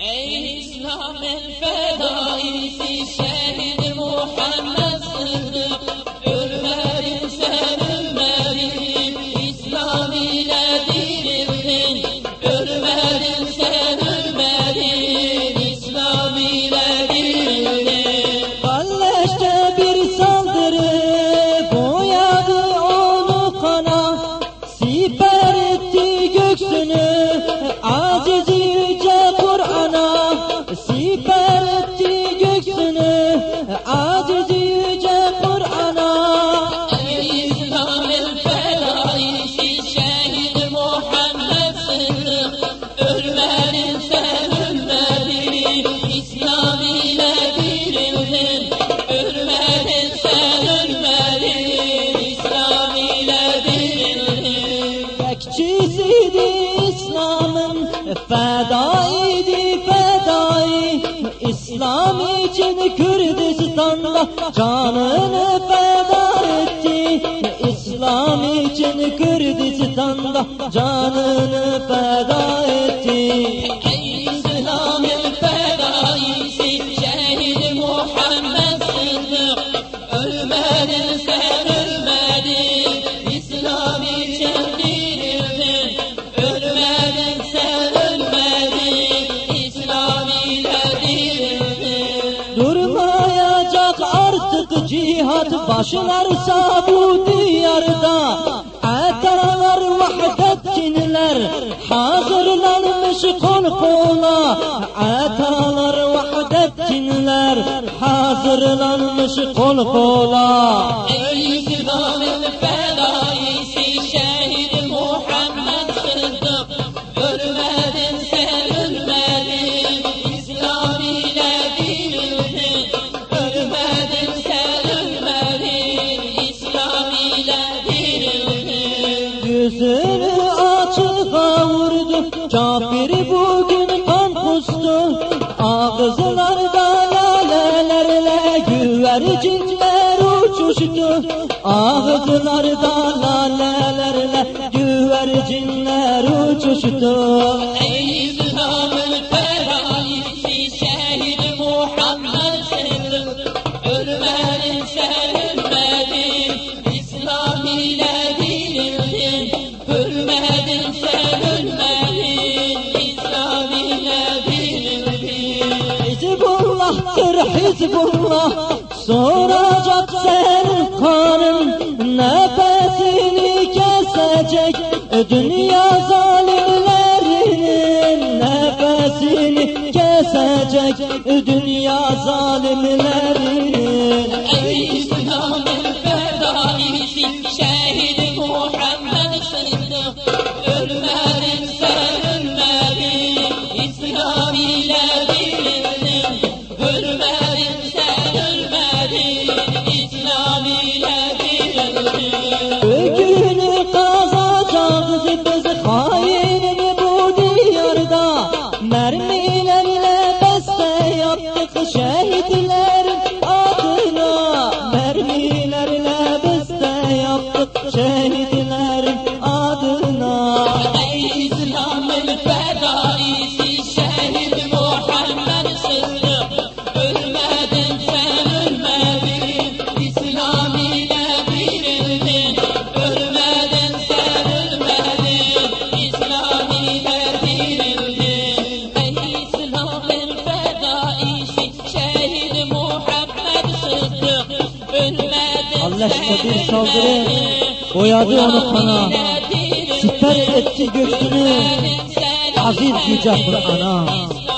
Ey İslam'ın fedaisi şehit Muhammed Bekçisiydi İslam'ın fedaiydi fedai İslam için Kürdistan'da canını feda etti. İslam için Kürdistan'da canını feda etti cihat başlarsa bu diyarda Atalar vahdetçinler hazırlanmış kol kola Atalar vahdetçinler hazırlanmış kol kola Ey İslam'ın fedaisi Yüzünü açığa vurdu Kafir bugün kan kustu. Ağızlarda lalelerle Güvercinler uçuştu. Ağızlarda lalelerle Güvercinler uçuştu Hizbullah Soracak senin kanın Nefesini kesecek. Dünya zalimlerinin Nefesini kesecek. Dünya zalimlerinin Mermilerle beste yaptık şehitlerin adına. Mermilerle beste yaptık şehitlerin Sen bir saldırı. Boyadı onu kana. Siper etti sen aziz yüce. Kur'an'a